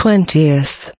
twentieth.